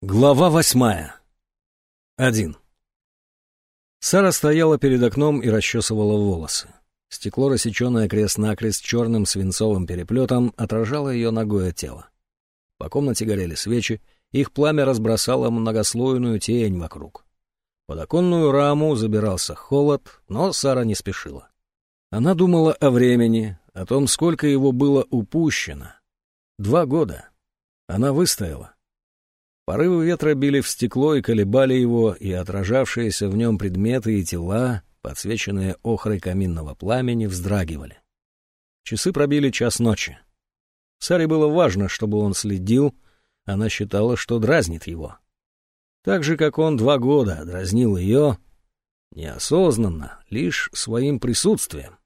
Глава восьмая. Один. Сара стояла перед окном и расчесывала волосы. Стекло, рассеченное крест-накрест черным свинцовым переплетом, отражало ее ногое тело. По комнате горели свечи, их пламя разбросало многослойную тень вокруг. Под оконную раму забирался холод, но Сара не спешила. Она думала о времени, о том, сколько его было упущено. Два года. Она выстояла. Порывы ветра били в стекло и колебали его, и отражавшиеся в нем предметы и тела, подсвеченные охрой каминного пламени, вздрагивали. Часы пробили час ночи. Саре было важно, чтобы он следил, она считала, что дразнит его. Так же, как он два года дразнил ее, неосознанно, лишь своим присутствием.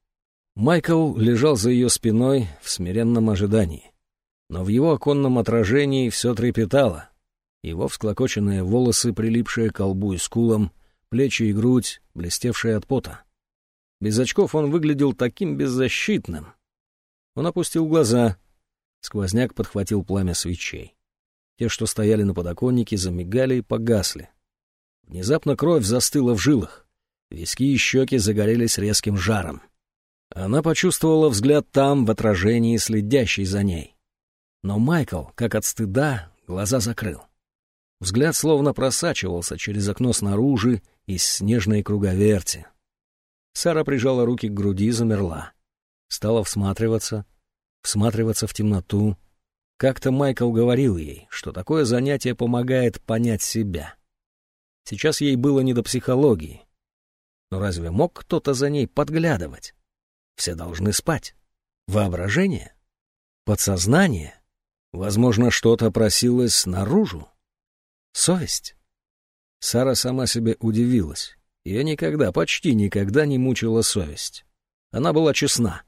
Майкл лежал за ее спиной в смиренном ожидании. Но в его оконном отражении все трепетало — его всклокоченные волосы, прилипшие к колбу и скулам, плечи и грудь, блестевшие от пота. Без очков он выглядел таким беззащитным. Он опустил глаза. Сквозняк подхватил пламя свечей. Те, что стояли на подоконнике, замигали и погасли. Внезапно кровь застыла в жилах. Виски и щеки загорелись резким жаром. Она почувствовала взгляд там, в отражении, следящий за ней. Но Майкл, как от стыда, глаза закрыл. Взгляд словно просачивался через окно снаружи из снежной круговерти. Сара прижала руки к груди и замерла. Стала всматриваться, всматриваться в темноту. Как-то Майкл говорил ей, что такое занятие помогает понять себя. Сейчас ей было не до психологии. Но разве мог кто-то за ней подглядывать? Все должны спать. Воображение? Подсознание? Возможно, что-то просилось наружу? Совесть? Сара сама себе удивилась. Ее никогда, почти никогда не мучила совесть. Она была честна.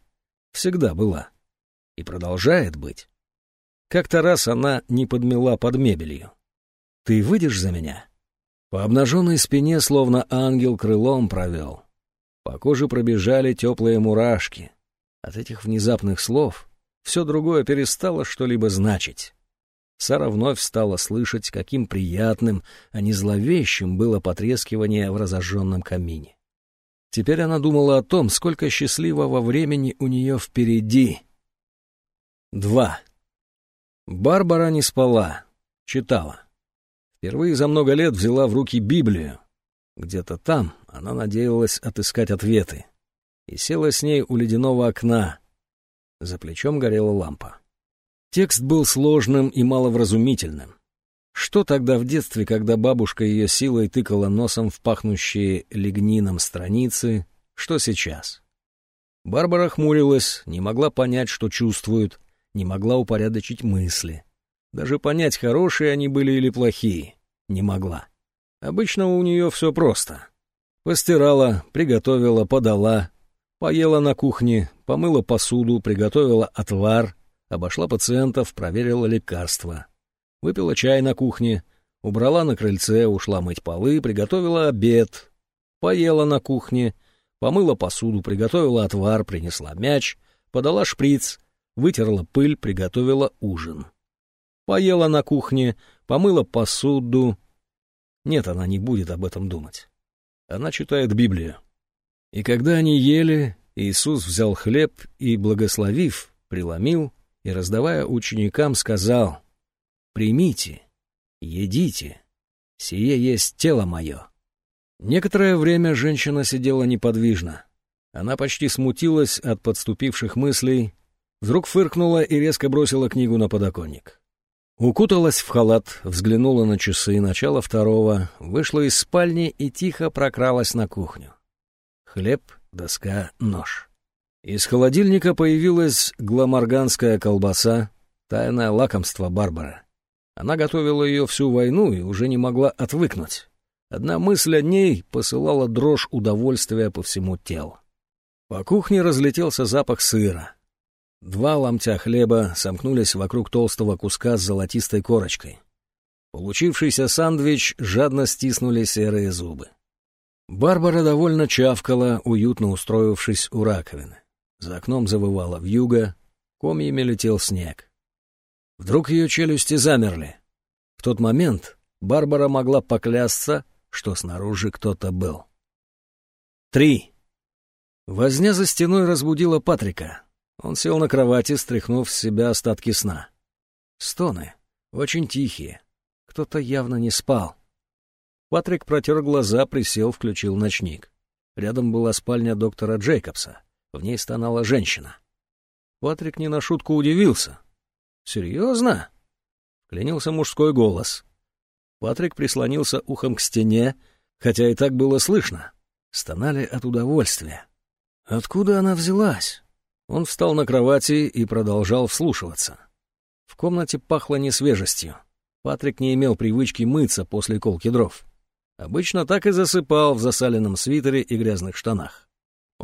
Всегда была. И продолжает быть. Как-то раз она не подмела под мебелью. «Ты выйдешь за меня?» По обнаженной спине словно ангел крылом провел. По коже пробежали теплые мурашки. От этих внезапных слов все другое перестало что-либо значить. Сара вновь стала слышать, каким приятным, а не зловещим было потрескивание в разожженном камине. Теперь она думала о том, сколько счастливого времени у нее впереди. Два. Барбара не спала, читала. Впервые за много лет взяла в руки Библию. Где-то там она надеялась отыскать ответы. И села с ней у ледяного окна. За плечом горела лампа. Текст был сложным и маловразумительным. Что тогда в детстве, когда бабушка ее силой тыкала носом в пахнущие лигнином страницы, что сейчас? Барбара хмурилась, не могла понять, что чувствует, не могла упорядочить мысли. Даже понять, хорошие они были или плохие, не могла. Обычно у нее все просто. Постирала, приготовила, подала, поела на кухне, помыла посуду, приготовила отвар — обошла пациентов, проверила лекарства. Выпила чай на кухне, убрала на крыльце, ушла мыть полы, приготовила обед. Поела на кухне, помыла посуду, приготовила отвар, принесла мяч, подала шприц, вытерла пыль, приготовила ужин. Поела на кухне, помыла посуду. Нет, она не будет об этом думать. Она читает Библию. И когда они ели, Иисус взял хлеб и, благословив, преломил, и, раздавая ученикам, сказал, «Примите, едите, сие есть тело мое». Некоторое время женщина сидела неподвижно. Она почти смутилась от подступивших мыслей, вдруг фыркнула и резко бросила книгу на подоконник. Укуталась в халат, взглянула на часы, начало второго, вышла из спальни и тихо прокралась на кухню. Хлеб, доска, нож. Из холодильника появилась гламорганская колбаса, тайное лакомство Барбары. Она готовила ее всю войну и уже не могла отвыкнуть. Одна мысль о ней посылала дрожь удовольствия по всему телу. По кухне разлетелся запах сыра. Два ломтя хлеба сомкнулись вокруг толстого куска с золотистой корочкой. Получившийся сандвич жадно стиснули серые зубы. Барбара довольно чавкала, уютно устроившись у раковины. За окном завывало вьюга, комьями летел снег. Вдруг ее челюсти замерли. В тот момент Барбара могла поклясться, что снаружи кто-то был. Три. Возня за стеной разбудила Патрика. Он сел на кровати, стряхнув с себя остатки сна. Стоны. Очень тихие. Кто-то явно не спал. Патрик протер глаза, присел, включил ночник. Рядом была спальня доктора Джейкобса. В ней стонала женщина. Патрик не на шутку удивился. «Серьезно?» — клянился мужской голос. Патрик прислонился ухом к стене, хотя и так было слышно. Стонали от удовольствия. Откуда она взялась? Он встал на кровати и продолжал вслушиваться. В комнате пахло несвежестью. Патрик не имел привычки мыться после колки дров. Обычно так и засыпал в засаленном свитере и грязных штанах.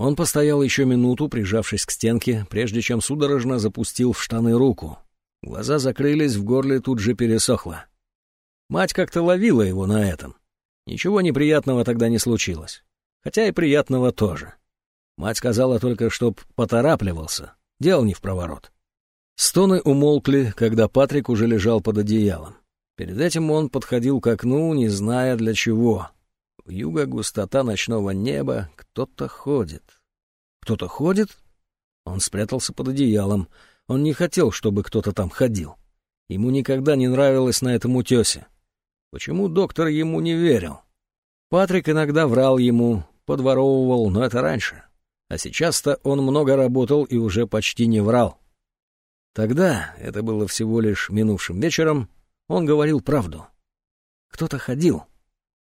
Он постоял еще минуту, прижавшись к стенке, прежде чем судорожно запустил в штаны руку. Глаза закрылись, в горле тут же пересохло. Мать как-то ловила его на этом. Ничего неприятного тогда не случилось. Хотя и приятного тоже. Мать сказала только, чтоб поторапливался. Дело не в проворот. Стоны умолкли, когда Патрик уже лежал под одеялом. Перед этим он подходил к окну, не зная для чего. В юго густота ночного неба, кто-то ходит. Кто-то ходит? Он спрятался под одеялом. Он не хотел, чтобы кто-то там ходил. Ему никогда не нравилось на этом утесе. Почему доктор ему не верил? Патрик иногда врал ему, подворовывал, но это раньше. А сейчас-то он много работал и уже почти не врал. Тогда, это было всего лишь минувшим вечером, он говорил правду. Кто-то ходил,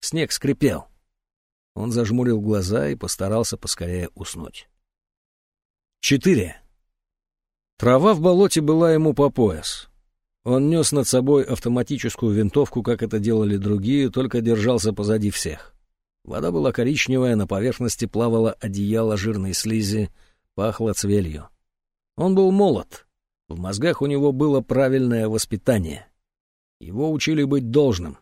снег скрипел. Он зажмурил глаза и постарался поскорее уснуть. Четыре. Трава в болоте была ему по пояс. Он нес над собой автоматическую винтовку, как это делали другие, только держался позади всех. Вода была коричневая, на поверхности плавало одеяло жирной слизи, пахло цвелью. Он был молод. В мозгах у него было правильное воспитание. Его учили быть должным.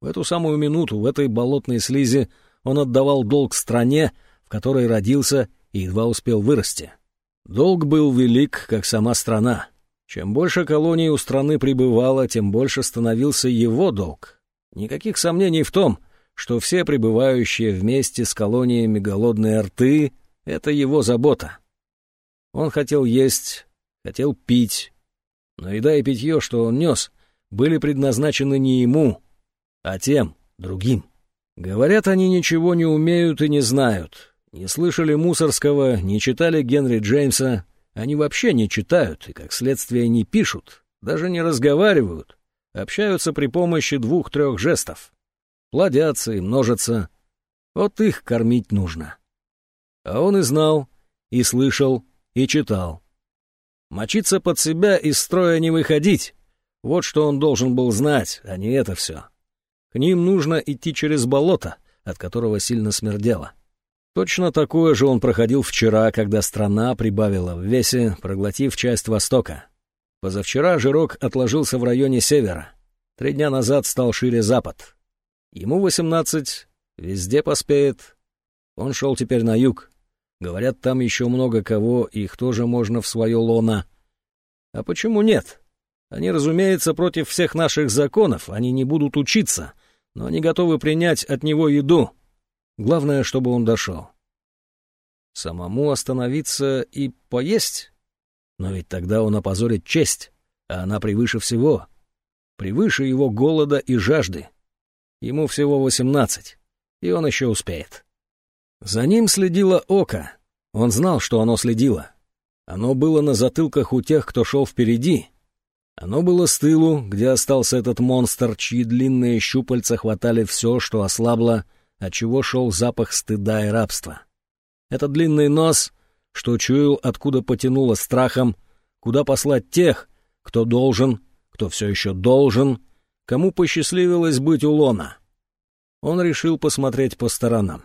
В эту самую минуту в этой болотной слизи он отдавал долг стране, в которой родился и едва успел вырасти. Долг был велик, как сама страна. Чем больше колоний у страны пребывало, тем больше становился его долг. Никаких сомнений в том, что все пребывающие вместе с колониями голодные рты — это его забота. Он хотел есть, хотел пить, но еда и питье, что он нес, были предназначены не ему, а тем, другим. Говорят, они ничего не умеют и не знают, не слышали Мусорского, не читали Генри Джеймса, они вообще не читают и, как следствие, не пишут, даже не разговаривают, общаются при помощи двух-трех жестов плодятся и множатся. Вот их кормить нужно. А он и знал, и слышал, и читал. Мочиться под себя из строя не выходить. Вот что он должен был знать, а не это все. К ним нужно идти через болото, от которого сильно смердело. Точно такое же он проходил вчера, когда страна прибавила в весе, проглотив часть Востока. Позавчера жирок отложился в районе севера. Три дня назад стал шире запад. Ему восемнадцать, везде поспеет. Он шел теперь на юг. Говорят, там еще много кого, их тоже можно в свое лоно. А почему нет? Они, разумеется, против всех наших законов, они не будут учиться, но они готовы принять от него еду. Главное, чтобы он дошел. Самому остановиться и поесть? Но ведь тогда он опозорит честь, а она превыше всего. Превыше его голода и жажды. Ему всего восемнадцать, и он еще успеет. За ним следило око. Он знал, что оно следило. Оно было на затылках у тех, кто шел впереди. Оно было с тылу, где остался этот монстр, чьи длинные щупальца хватали все, что ослабло, от чего шел запах стыда и рабства. Этот длинный нос, что чуял, откуда потянуло страхом, куда послать тех, кто должен, кто все еще должен, кому посчастливилось быть у лона. Он решил посмотреть по сторонам.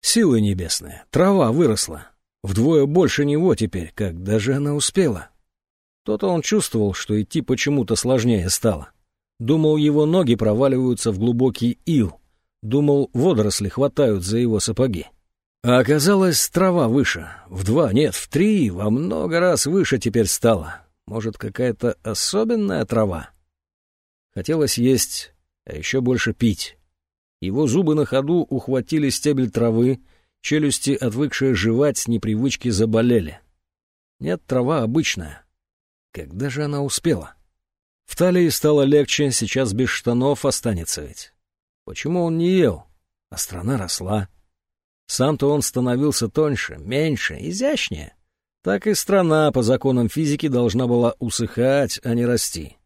Силы небесные, трава выросла. Вдвое больше него теперь, как даже она успела. То-то он чувствовал, что идти почему-то сложнее стало. Думал, его ноги проваливаются в глубокий ил. Думал, водоросли хватают за его сапоги. А оказалось, трава выше. В два, нет, в три, во много раз выше теперь стала. Может, какая-то особенная трава? Хотелось есть, а еще больше пить. Его зубы на ходу ухватили стебель травы, челюсти, отвыкшие жевать с непривычки, заболели. Нет, трава обычная. Когда же она успела? В талии стало легче, сейчас без штанов останется ведь. Почему он не ел? А страна росла. Сам-то он становился тоньше, меньше, изящнее. Так и страна по законам физики должна была усыхать, а не расти.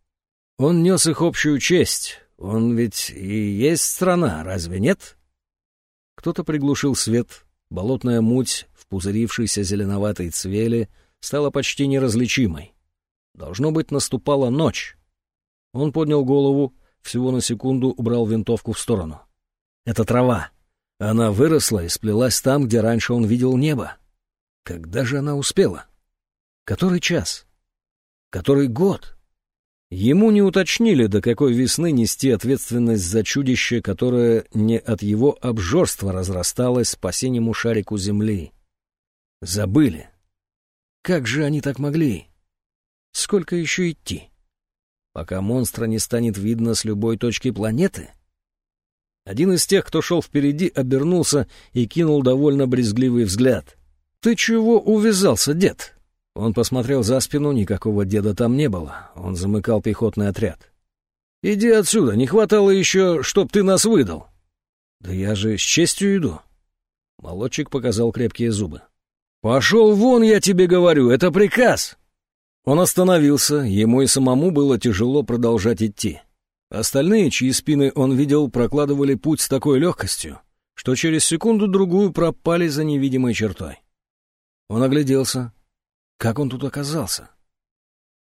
Он нес их общую честь. Он ведь и есть страна, разве нет? Кто-то приглушил свет. Болотная муть в пузырившейся зеленоватой цвели стала почти неразличимой. Должно быть, наступала ночь. Он поднял голову, всего на секунду убрал винтовку в сторону. Это трава. Она выросла и сплелась там, где раньше он видел небо. Когда же она успела? Который час? Который год? Ему не уточнили, до какой весны нести ответственность за чудище, которое не от его обжорства разрасталось по синему шарику земли. Забыли. Как же они так могли? Сколько еще идти? Пока монстра не станет видно с любой точки планеты? Один из тех, кто шел впереди, обернулся и кинул довольно брезгливый взгляд. «Ты чего увязался, дед?» Он посмотрел за спину, никакого деда там не было. Он замыкал пехотный отряд. «Иди отсюда, не хватало еще, чтоб ты нас выдал». «Да я же с честью иду». Молодчик показал крепкие зубы. «Пошел вон, я тебе говорю, это приказ!» Он остановился, ему и самому было тяжело продолжать идти. Остальные, чьи спины он видел, прокладывали путь с такой легкостью, что через секунду-другую пропали за невидимой чертой. Он огляделся. Как он тут оказался?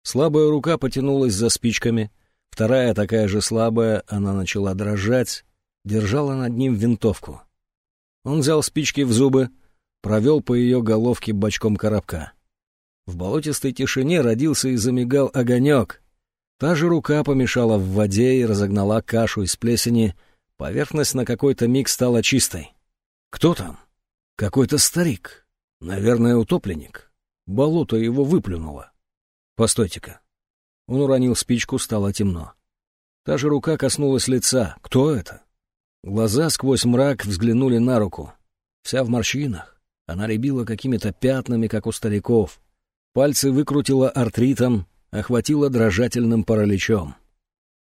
Слабая рука потянулась за спичками, вторая, такая же слабая, она начала дрожать, держала над ним винтовку. Он взял спички в зубы, провел по ее головке бочком коробка. В болотистой тишине родился и замигал огонек. Та же рука помешала в воде и разогнала кашу из плесени. Поверхность на какой-то миг стала чистой. Кто там? Какой-то старик. Наверное, утопленник. Болото его выплюнуло. Постойте-ка. Он уронил спичку, стало темно. Та же рука коснулась лица. Кто это? Глаза сквозь мрак взглянули на руку. Вся в морщинах. Она рябила какими-то пятнами, как у стариков. Пальцы выкрутила артритом, охватила дрожательным параличом.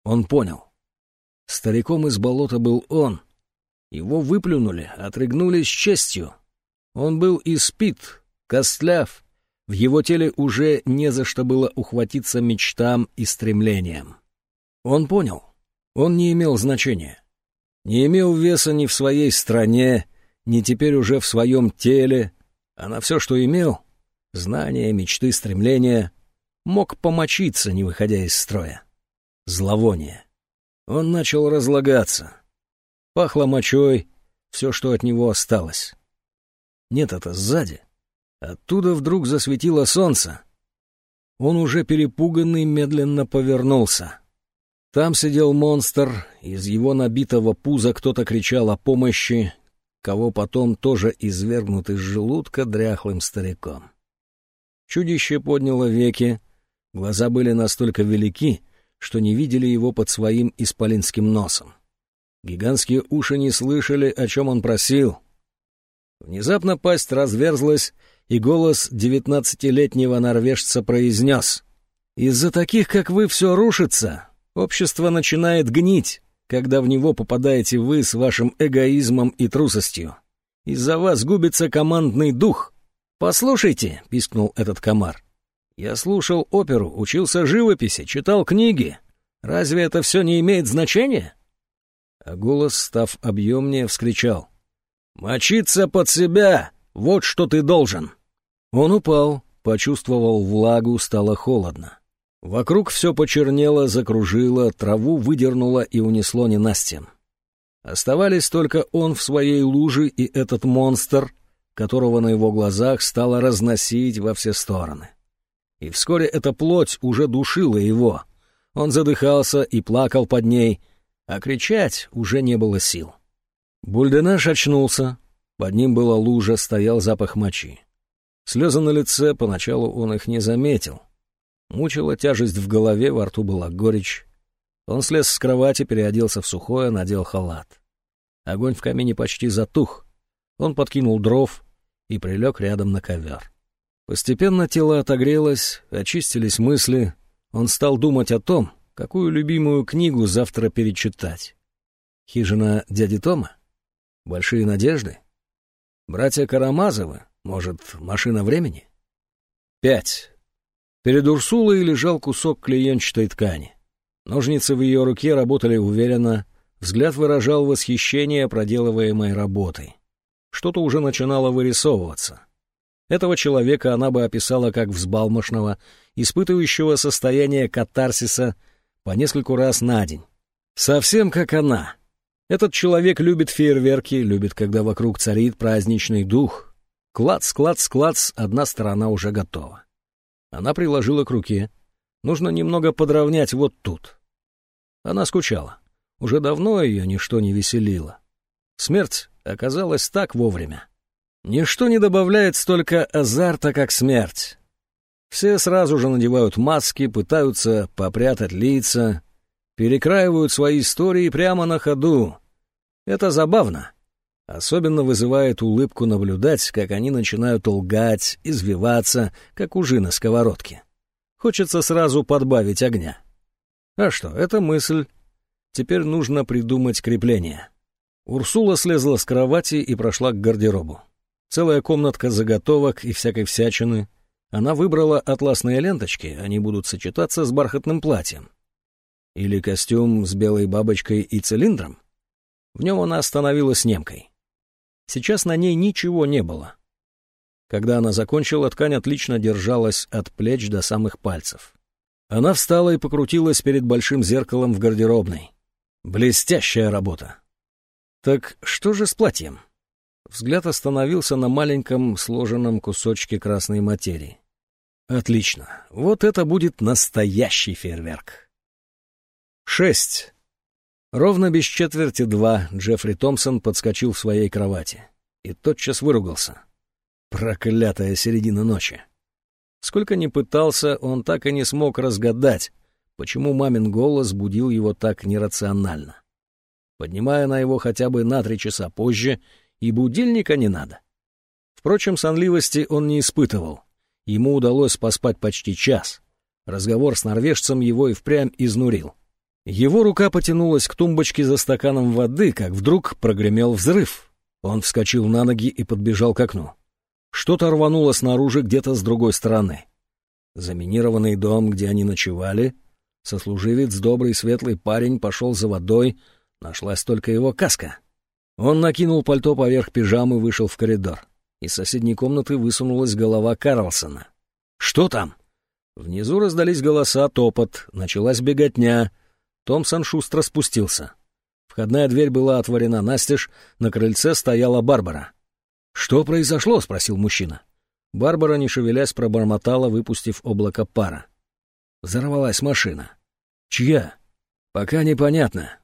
Он понял. Стариком из болота был он. Его выплюнули, отрыгнули с честью. Он был испит, костляв. В его теле уже не за что было ухватиться мечтам и стремлениям. Он понял. Он не имел значения. Не имел веса ни в своей стране, ни теперь уже в своем теле, а на все, что имел, знания, мечты, стремления, мог помочиться, не выходя из строя. Зловоние. Он начал разлагаться. Пахло мочой, все, что от него осталось. Нет, это сзади. Оттуда вдруг засветило солнце. Он уже перепуганный медленно повернулся. Там сидел монстр, из его набитого пуза кто-то кричал о помощи, кого потом тоже извергнут из желудка дряхлым стариком. Чудище подняло веки, глаза были настолько велики, что не видели его под своим исполинским носом. Гигантские уши не слышали, о чем он просил. Внезапно пасть разверзлась, и голос девятнадцатилетнего норвежца произнес. «Из-за таких, как вы, все рушится. Общество начинает гнить, когда в него попадаете вы с вашим эгоизмом и трусостью. Из-за вас губится командный дух». «Послушайте», — пискнул этот комар. «Я слушал оперу, учился живописи, читал книги. Разве это все не имеет значения?» А голос, став объемнее, вскричал. «Мочиться под себя! Вот что ты должен!» Он упал, почувствовал влагу, стало холодно. Вокруг все почернело, закружило, траву выдернуло и унесло ненастьем. Оставались только он в своей луже и этот монстр, которого на его глазах стало разносить во все стороны. И вскоре эта плоть уже душила его. Он задыхался и плакал под ней, а кричать уже не было сил. Бульденаш очнулся. Под ним была лужа, стоял запах мочи. Слезы на лице, поначалу он их не заметил. Мучила тяжесть в голове, во рту была горечь. Он слез с кровати, переоделся в сухое, надел халат. Огонь в камине почти затух. Он подкинул дров и прилег рядом на ковер. Постепенно тело отогрелось, очистились мысли. Он стал думать о том, какую любимую книгу завтра перечитать. «Хижина дяди Тома»? «Большие надежды»? «Братья Карамазовы»? Может, «Машина времени»? Пять. Перед Урсулой лежал кусок клеенчатой ткани. Ножницы в ее руке работали уверенно, взгляд выражал восхищение проделываемой работой. Что-то уже начинало вырисовываться. Этого человека она бы описала как взбалмошного, испытывающего состояние катарсиса по нескольку раз на день. Совсем как она. Этот человек любит фейерверки, любит, когда вокруг царит праздничный дух. Клац, клац, клац, одна сторона уже готова. Она приложила к руке. Нужно немного подровнять вот тут. Она скучала. Уже давно ее ничто не веселило. Смерть оказалась так вовремя. Ничто не добавляет столько азарта, как смерть. Все сразу же надевают маски, пытаются попрятать лица, перекраивают свои истории прямо на ходу. Это забавно. Особенно вызывает улыбку наблюдать, как они начинают лгать, извиваться, как ужи на сковородке. Хочется сразу подбавить огня. А что, это мысль. Теперь нужно придумать крепление. Урсула слезла с кровати и прошла к гардеробу. Целая комнатка заготовок и всякой всячины. Она выбрала атласные ленточки, они будут сочетаться с бархатным платьем. Или костюм с белой бабочкой и цилиндром. В нем она становилась немкой. Сейчас на ней ничего не было. Когда она закончила, ткань отлично держалась от плеч до самых пальцев. Она встала и покрутилась перед большим зеркалом в гардеробной. Блестящая работа. Так что же с платьем? Взгляд остановился на маленьком сложенном кусочке красной материи. Отлично. Вот это будет настоящий фейерверк. Шесть. Ровно без четверти два Джеффри Томпсон подскочил в своей кровати и тотчас выругался. Проклятая середина ночи. Сколько ни пытался, он так и не смог разгадать, почему мамин голос будил его так нерационально. Поднимая на его хотя бы на три часа позже, и будильника не надо. Впрочем, сонливости он не испытывал. Ему удалось поспать почти час. Разговор с норвежцем его и впрямь изнурил. Его рука потянулась к тумбочке за стаканом воды, как вдруг прогремел взрыв. Он вскочил на ноги и подбежал к окну. Что-то рвануло снаружи где-то с другой стороны. Заминированный дом, где они ночевали, сослуживец, добрый светлый парень, пошел за водой, нашлась только его каска. Он накинул пальто поверх пижамы и вышел в коридор. Из соседней комнаты высунулась голова Карлсона. «Что там?» Внизу раздались голоса, топот, началась беготня — Томпсон шустро спустился. Входная дверь была отворена настежь, на крыльце стояла Барбара. «Что произошло?» — спросил мужчина. Барбара, не шевелясь, пробормотала, выпустив облако пара. Взорвалась машина. «Чья?» «Пока непонятно».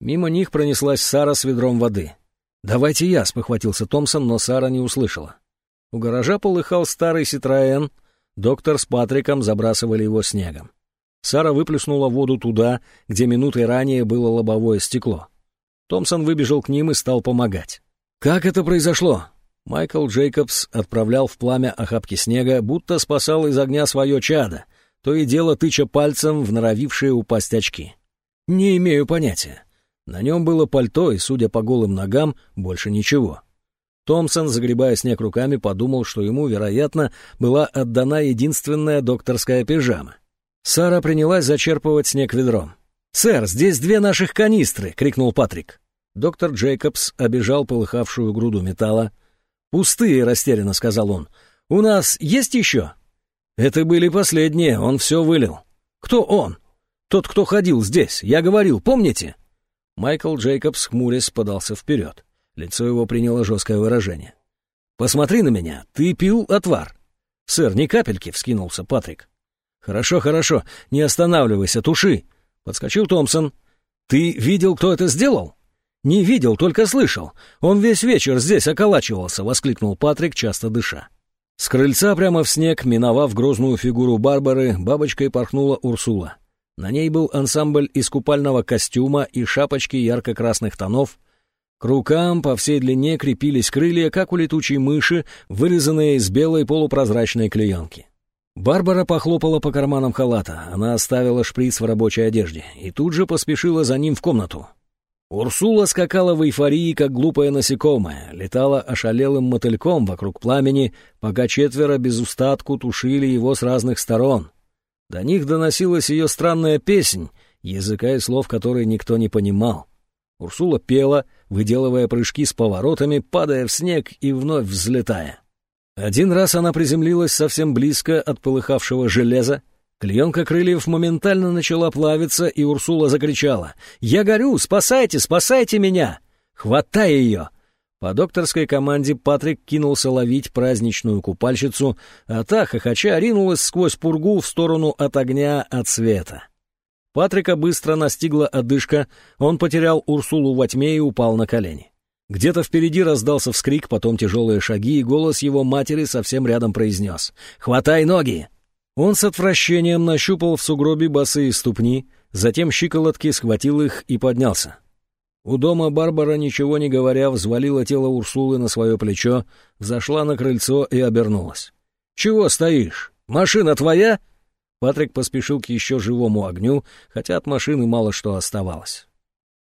Мимо них пронеслась Сара с ведром воды. «Давайте я», — спохватился Томпсон, но Сара не услышала. У гаража полыхал старый Ситроэн, доктор с Патриком забрасывали его снегом. Сара выплеснула воду туда, где минутой ранее было лобовое стекло. Томпсон выбежал к ним и стал помогать. «Как это произошло?» Майкл Джейкобс отправлял в пламя охапки снега, будто спасал из огня свое чадо, то и дело тыча пальцем в норовившие упасть очки. «Не имею понятия. На нем было пальто, и, судя по голым ногам, больше ничего». Томпсон, загребая снег руками, подумал, что ему, вероятно, была отдана единственная докторская пижама. Сара принялась зачерпывать снег ведром. «Сэр, здесь две наших канистры!» — крикнул Патрик. Доктор Джейкобс обижал полыхавшую груду металла. «Пустые!» — растерянно сказал он. «У нас есть еще?» «Это были последние, он все вылил». «Кто он?» «Тот, кто ходил здесь, я говорил, помните?» Майкл Джейкобс, хмурясь, подался вперед. Лицо его приняло жесткое выражение. «Посмотри на меня, ты пил отвар». «Сэр, ни капельки!» — вскинулся Патрик. «Хорошо, хорошо, не останавливайся, туши!» — подскочил Томпсон. «Ты видел, кто это сделал?» «Не видел, только слышал. Он весь вечер здесь околачивался», — воскликнул Патрик, часто дыша. С крыльца прямо в снег, миновав грозную фигуру Барбары, бабочкой порхнула Урсула. На ней был ансамбль из купального костюма и шапочки ярко-красных тонов. К рукам по всей длине крепились крылья, как у летучей мыши, вырезанные из белой полупрозрачной клеенки. Барбара похлопала по карманам халата. Она оставила шприц в рабочей одежде и тут же поспешила за ним в комнату. Урсула скакала в эйфории, как глупое насекомое, летала ошалелым мотыльком вокруг пламени, пока четверо без устатку тушили его с разных сторон. До них доносилась ее странная песнь, языка и слов которой никто не понимал. Урсула пела, выделывая прыжки с поворотами, падая в снег и вновь взлетая. Один раз она приземлилась совсем близко от полыхавшего железа, Клеенка крыльев моментально начала плавиться, и Урсула закричала. «Я горю! Спасайте! Спасайте меня! Хватай ее!» По докторской команде Патрик кинулся ловить праздничную купальщицу, а та, хохоча, ринулась сквозь пургу в сторону от огня от света. Патрика быстро настигла одышка, он потерял Урсулу во тьме и упал на колени. Где-то впереди раздался вскрик, потом тяжелые шаги, и голос его матери совсем рядом произнес «Хватай ноги!» Он с отвращением нащупал в сугробе босые ступни, затем щиколотки схватил их и поднялся. У дома Барбара, ничего не говоря, взвалила тело Урсулы на свое плечо, зашла на крыльцо и обернулась. «Чего стоишь? Машина твоя?» Патрик поспешил к еще живому огню, хотя от машины мало что оставалось.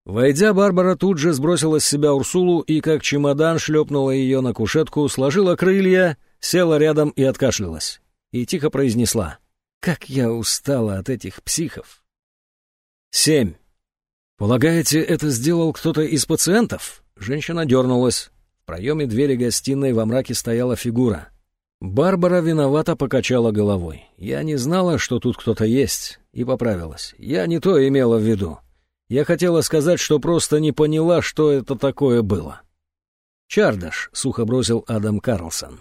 Войдя, Барбара тут же сбросила с себя Урсулу и, как чемодан, шлепнула ее на кушетку, сложила крылья, села рядом и откашлялась и тихо произнесла. «Как я устала от этих психов!» «Семь. Полагаете, это сделал кто-то из пациентов?» Женщина дернулась. В проеме двери гостиной во мраке стояла фигура. Барбара виновато покачала головой. «Я не знала, что тут кто-то есть», и поправилась. «Я не то имела в виду. Я хотела сказать, что просто не поняла, что это такое было». «Чардаш», — сухо бросил Адам Карлсон.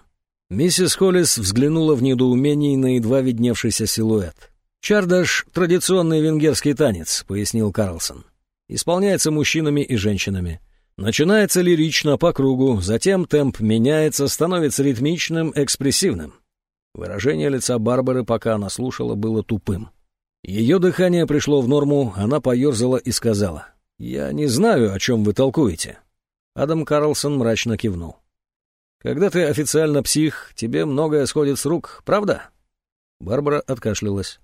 Миссис Холлис взглянула в недоумении на едва видневшийся силуэт. «Чардаш — традиционный венгерский танец», — пояснил Карлсон. «Исполняется мужчинами и женщинами. Начинается лирично по кругу, затем темп меняется, становится ритмичным, экспрессивным». Выражение лица Барбары, пока она слушала, было тупым. Ее дыхание пришло в норму, она поерзала и сказала. «Я не знаю, о чем вы толкуете». Адам Карлсон мрачно кивнул. Когда ты официально псих, тебе многое сходит с рук, правда?» Барбара откашлялась.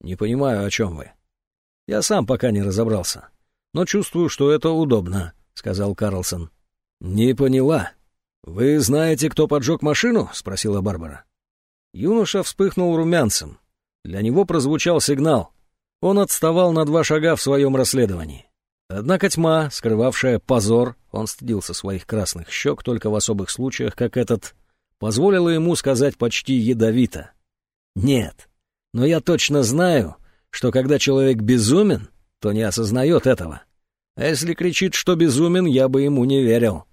«Не понимаю, о чем вы». «Я сам пока не разобрался. Но чувствую, что это удобно», — сказал Карлсон. «Не поняла. Вы знаете, кто поджег машину?» — спросила Барбара. Юноша вспыхнул румянцем. Для него прозвучал сигнал. Он отставал на два шага в своем расследовании. Однако тьма, скрывавшая позор, он стыдился своих красных щек только в особых случаях, как этот, позволила ему сказать почти ядовито. «Нет, но я точно знаю, что когда человек безумен, то не осознает этого. А если кричит, что безумен, я бы ему не верил».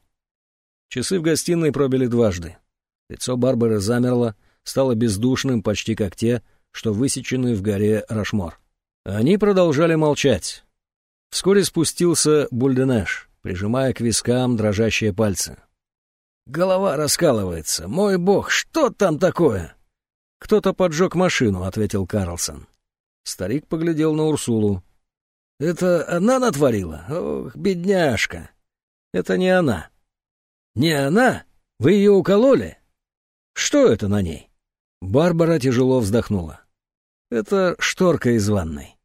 Часы в гостиной пробили дважды. Лицо Барбары замерло, стало бездушным, почти как те, что высечены в горе Рашмор. Они продолжали молчать. Вскоре спустился Бульденеш, прижимая к вискам дрожащие пальцы. «Голова раскалывается. Мой бог, что там такое?» «Кто-то поджег машину», — ответил Карлсон. Старик поглядел на Урсулу. «Это она натворила? Ох, бедняжка!» «Это не она». «Не она? Вы ее укололи?» «Что это на ней?» Барбара тяжело вздохнула. «Это шторка из ванной.